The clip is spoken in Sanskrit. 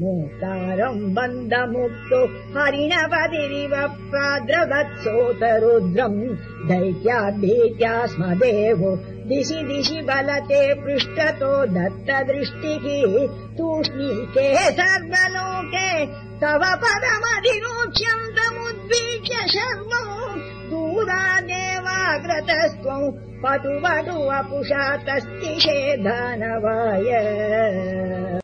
मोतारम् बन्धमुक्तो दैत्या भीत्या स्म देवो दिशि दिशि बलते पृष्ठतो दत्त दृष्टिः तूष्णीके सर्वलोके तव पदमधिरोच्यम् तमुद्वीक्ष्य शर्मौ दूरादेवाग्रतस्त्वम् पटु वधु वपुषा तस्तिषे धनवाय